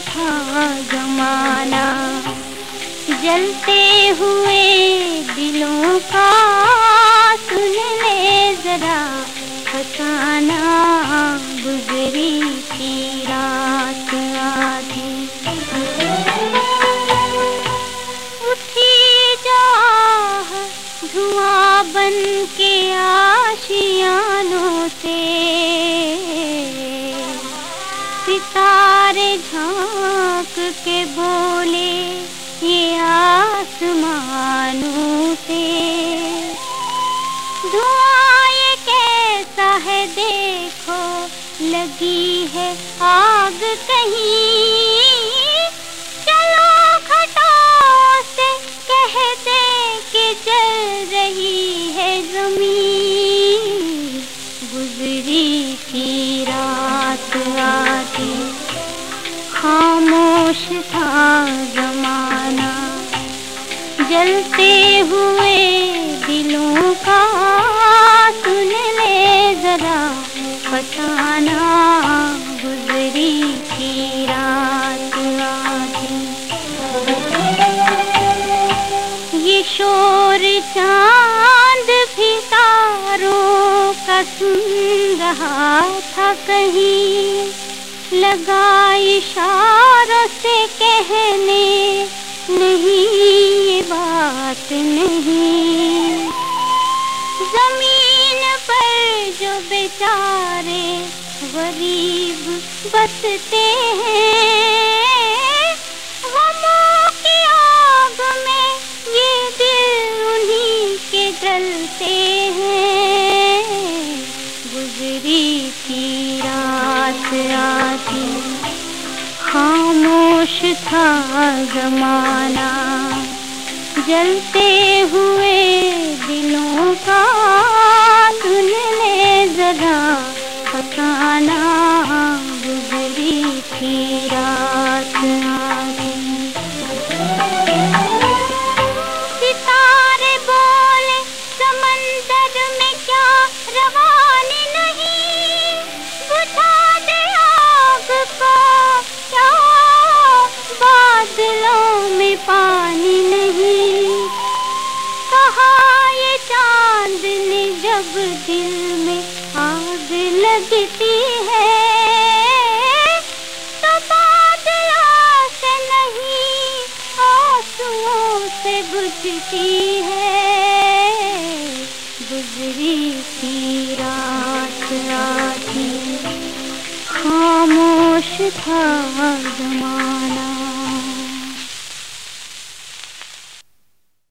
था जमाना। जलते हुए दिलों का सुन ले जरा, फसाना गुजरी थी रात आधी। उठी जा धुआँ बन के आशियानों से। सितारे झाँक के बोले ये आसमानों से। धुआँ ये कैसा है देखो, लगी है आग कहीं। चलो खटाओं से कह दे कि जल रही है ज़मीन। गुजरी थी रात आधी खामोश था जमाना। जलते हुए दिलों का सुन ले जरा फसाना गुजरी थी रात आधी ये शोर चाँद भी तारों का सुन रहा था कहीं। लगा इशारों से कहने, नहीं, ये बात नहीं। ज़मीन पर जो बेचारे गरीब बसते हैं आती खामोश था जमाना। जलते हुए दिलों का ले जरा फसाना जब दिल में आग लगती है। तो बादलों से नहीं, आंसुओं से बुझती है। गुजरी थी रात आधी खामोश था जमा